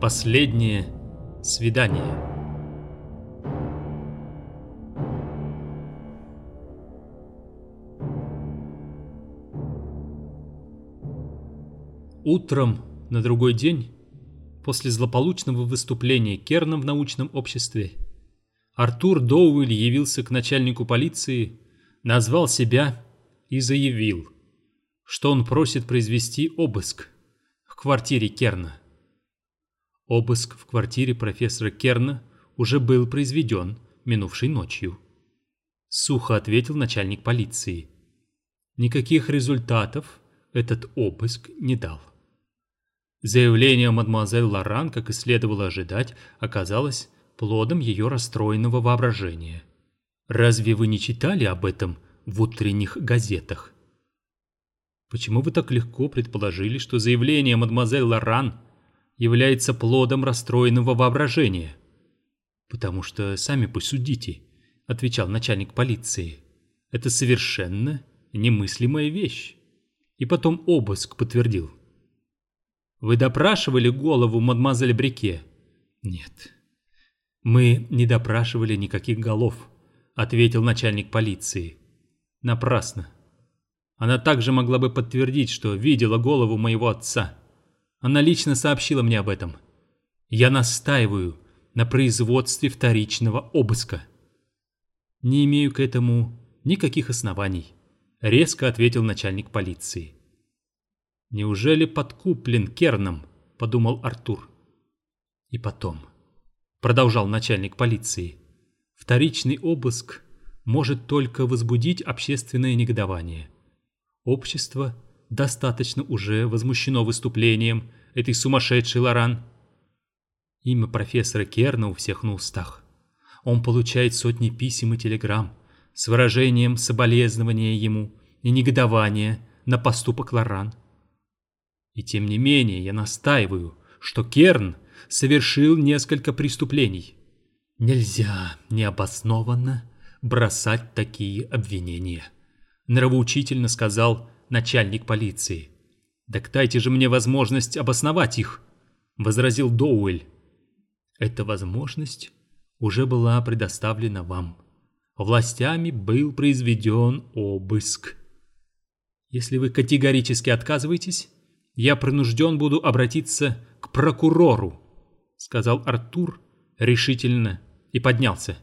Последнее свидание. Утром на другой день, после злополучного выступления Керна в научном обществе, Артур Доуэль явился к начальнику полиции, назвал себя и заявил, что он просит произвести обыск в квартире Керна. Обыск в квартире профессора Керна уже был произведен минувшей ночью. Сухо ответил начальник полиции. Никаких результатов этот обыск не дал. Заявление мадемуазель Лоран, как и следовало ожидать, оказалось плодом ее расстроенного воображения. Разве вы не читали об этом в утренних газетах? Почему вы так легко предположили, что заявление мадемуазель Лоран является плодом расстроенного воображения? Потому что сами посудите, отвечал начальник полиции. Это совершенно немыслимая вещь. И потом обыск подтвердил. Вы допрашивали голову мадемуазель Брике? Нет. Мы не допрашивали никаких голов, ответил начальник полиции. Напрасно. Она также могла бы подтвердить, что видела голову моего отца. Она лично сообщила мне об этом. Я настаиваю на производстве вторичного обыска. Не имею к этому никаких оснований, резко ответил начальник полиции. «Неужели подкуплен Керном?» – подумал Артур. «И потом», – продолжал начальник полиции, – «вторичный обыск может только возбудить общественное негодование. Общество достаточно уже возмущено выступлением этой сумасшедшей Лоран. Имя профессора Керна у всех на устах. Он получает сотни писем и телеграмм с выражением соболезнования ему и негодования на поступок Лоран. И тем не менее я настаиваю, что Керн совершил несколько преступлений. Нельзя необоснованно бросать такие обвинения, нравоучительно сказал начальник полиции. «Так дайте же мне возможность обосновать их», — возразил Доуэль. «Эта возможность уже была предоставлена вам. Властями был произведен обыск. Если вы категорически отказываетесь, я принужден буду обратиться к прокурору», — сказал Артур решительно и поднялся.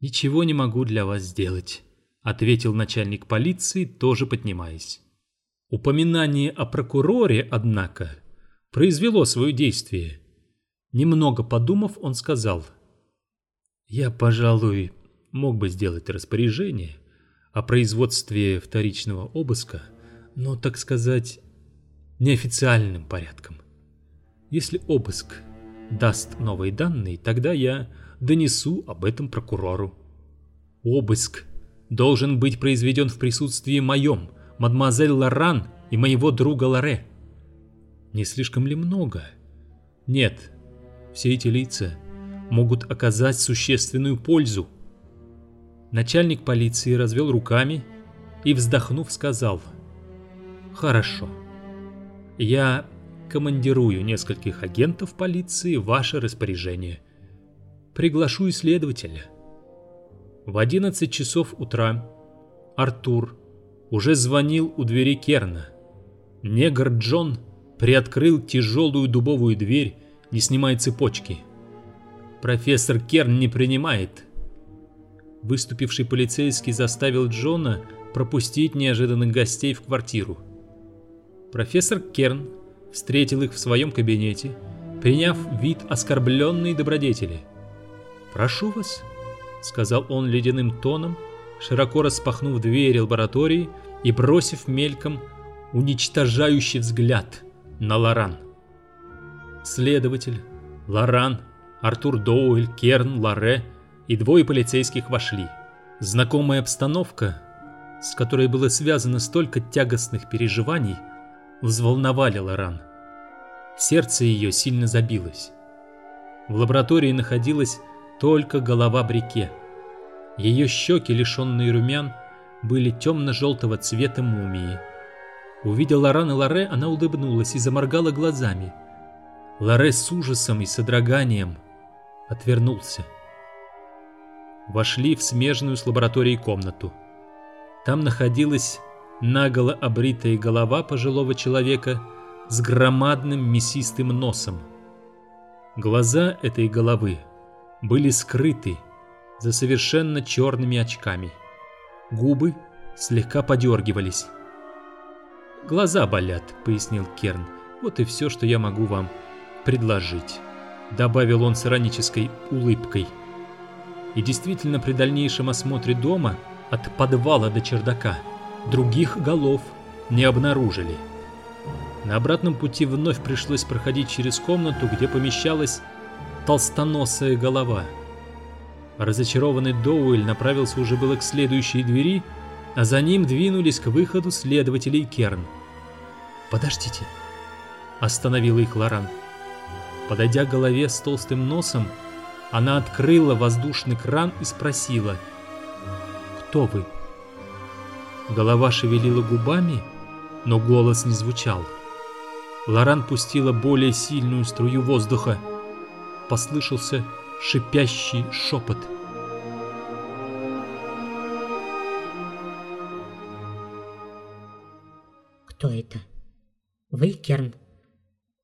«Ничего не могу для вас сделать», — ответил начальник полиции, тоже поднимаясь. Упоминание о прокуроре, однако, произвело свое действие. Немного подумав, он сказал, «Я, пожалуй, мог бы сделать распоряжение о производстве вторичного обыска, но, так сказать, неофициальным порядком. Если обыск даст новые данные, тогда я донесу об этом прокурору. Обыск должен быть произведен в присутствии моем, мадемуазель Лоран и моего друга Лоре. Не слишком ли много? Нет, все эти лица могут оказать существенную пользу. Начальник полиции развел руками и, вздохнув, сказал «Хорошо». Я командирую нескольких агентов полиции в ваше распоряжение. Приглашу исследователя. В 11 часов утра Артур уже звонил у двери Керна. Негр Джон приоткрыл тяжелую дубовую дверь, не снимая цепочки. Профессор Керн не принимает. Выступивший полицейский заставил Джона пропустить неожиданных гостей в квартиру. Профессор Керн встретил их в своем кабинете, приняв вид оскорбленной добродетели. «Прошу вас», — сказал он ледяным тоном, широко распахнув двери лаборатории и бросив мельком уничтожающий взгляд на Лоран. Следователь, Лоран, Артур Доуэль, Керн, Лоре и двое полицейских вошли. Знакомая обстановка, с которой было связано столько тягостных переживаний, — взволновали Лоран. Сердце ее сильно забилось. В лаборатории находилась только голова Брике. Ее щеки, лишенные румян, были темно-желтого цвета мумии. Увидя Лоран и Лоре, она улыбнулась и заморгала глазами. Лоре с ужасом и содроганием отвернулся. Вошли в смежную с лабораторией комнату. Там находилась наголо обритая голова пожилого человека с громадным мясистым носом. Глаза этой головы были скрыты за совершенно черными очками. Губы слегка подергивались. «Глаза болят», — пояснил Керн. «Вот и все, что я могу вам предложить», — добавил он с иронической улыбкой. И действительно, при дальнейшем осмотре дома, от подвала до чердака, других голов не обнаружили. На обратном пути вновь пришлось проходить через комнату, где помещалась толстоносая голова. Разочарованный Доуэль направился уже было к следующей двери, а за ним двинулись к выходу следователей Керн. «Подождите!» – остановила их Лоран. Подойдя к голове с толстым носом, она открыла воздушный кран и спросила «Кто вы?» Голова шевелила губами, но голос не звучал. Лоран пустила более сильную струю воздуха. Послышался шипящий шепот. «Кто это? Вы, Керн?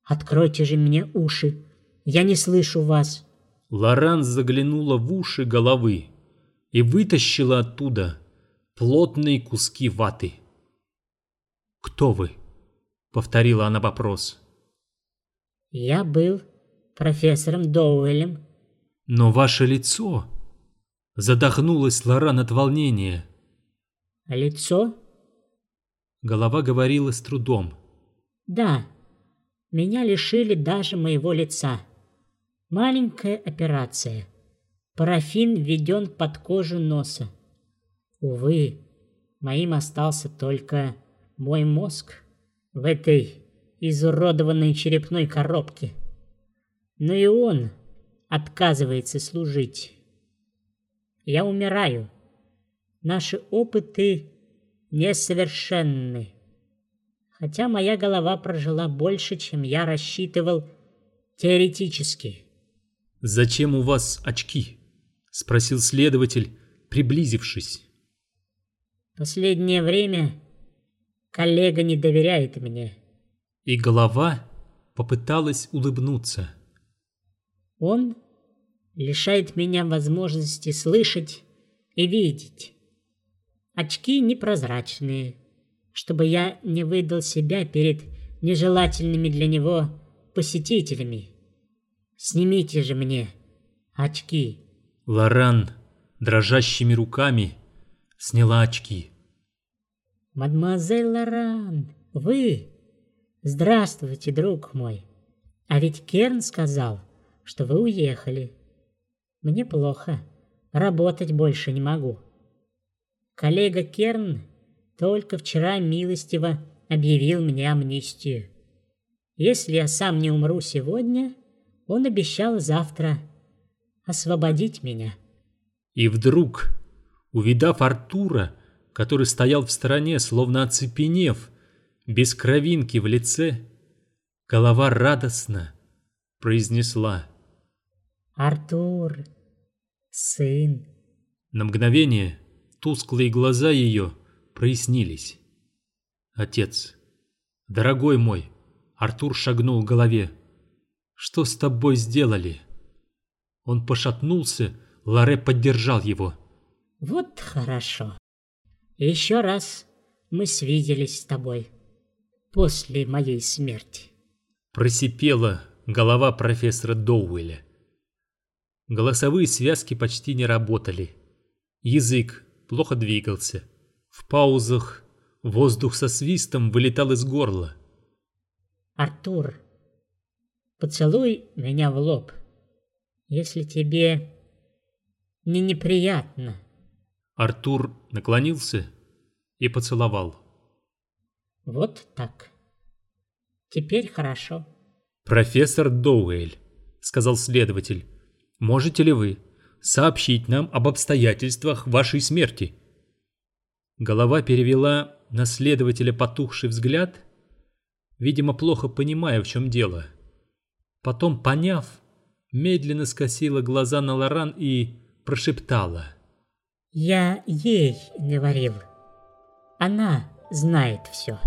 Откройте же мне уши. Я не слышу вас». Лоран заглянула в уши головы и вытащила оттуда плотные куски ваты. «Кто вы?» — повторила она вопрос. «Я был профессором Доуэлем». «Но ваше лицо...» Задохнулась Лоран от волнения. «Лицо?» Голова говорила с трудом. «Да, меня лишили даже моего лица. Маленькая операция. Парафин введен под кожу носа. Увы, моим остался только мой мозг» в этой изуродованной черепной коробке. Но и он отказывается служить. Я умираю. Наши опыты несовершенны. Хотя моя голова прожила больше, чем я рассчитывал теоретически. «Зачем у вас очки?» — спросил следователь, приблизившись. Последнее время Коллега не доверяет мне. И голова попыталась улыбнуться. Он лишает меня возможности слышать и видеть. Очки непрозрачные, чтобы я не выдал себя перед нежелательными для него посетителями. Снимите же мне очки. Лоран дрожащими руками сняла очки. «Мадемуазель Лоран, вы? Здравствуйте, друг мой. А ведь Керн сказал, что вы уехали. Мне плохо. Работать больше не могу. Коллега Керн только вчера милостиво объявил мне амнистию. Если я сам не умру сегодня, он обещал завтра освободить меня. И вдруг, увидав Артура, который стоял в стороне, словно оцепенев, без кровинки в лице, голова радостно произнесла «Артур, сын». На мгновение тусклые глаза ее прояснились. «Отец, дорогой мой!» Артур шагнул к голове. «Что с тобой сделали?» Он пошатнулся, Ларе поддержал его. «Вот хорошо. Еще раз мы свиделись с тобой после моей смерти. Просипела голова профессора Доуэля. Голосовые связки почти не работали. Язык плохо двигался. В паузах воздух со свистом вылетал из горла. «Артур, поцелуй меня в лоб, если тебе не неприятно». Артур наклонился и поцеловал. Вот так. Теперь хорошо. Профессор Доуэль, сказал следователь, можете ли вы сообщить нам об обстоятельствах вашей смерти? Голова перевела на следователя потухший взгляд, видимо, плохо понимая, в чем дело. Потом, поняв, медленно скосила глаза на Лоран и прошептала. «Я ей говорил. Она знает все».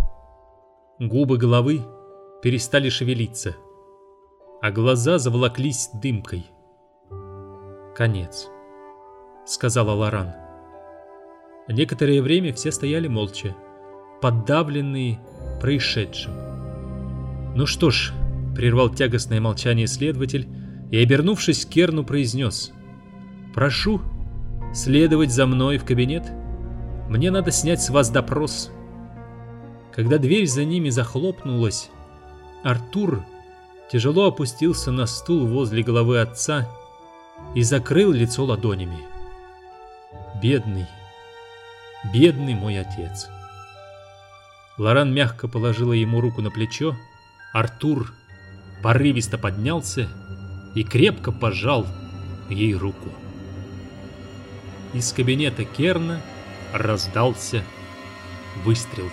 Губы головы перестали шевелиться, а глаза заволоклись дымкой. «Конец», — сказала Лоран. Некоторое время все стояли молча, подавленные происшедшим. «Ну что ж», — прервал тягостное молчание следователь и, обернувшись Керну, произнес. «Прошу следовать за мной в кабинет. Мне надо снять с вас допрос». Когда дверь за ними захлопнулась, Артур тяжело опустился на стул возле головы отца и закрыл лицо ладонями. «Бедный, бедный мой отец!» Лоран мягко положила ему руку на плечо, Артур порывисто поднялся и крепко пожал ей руку. Из кабинета Керна раздался выстрел.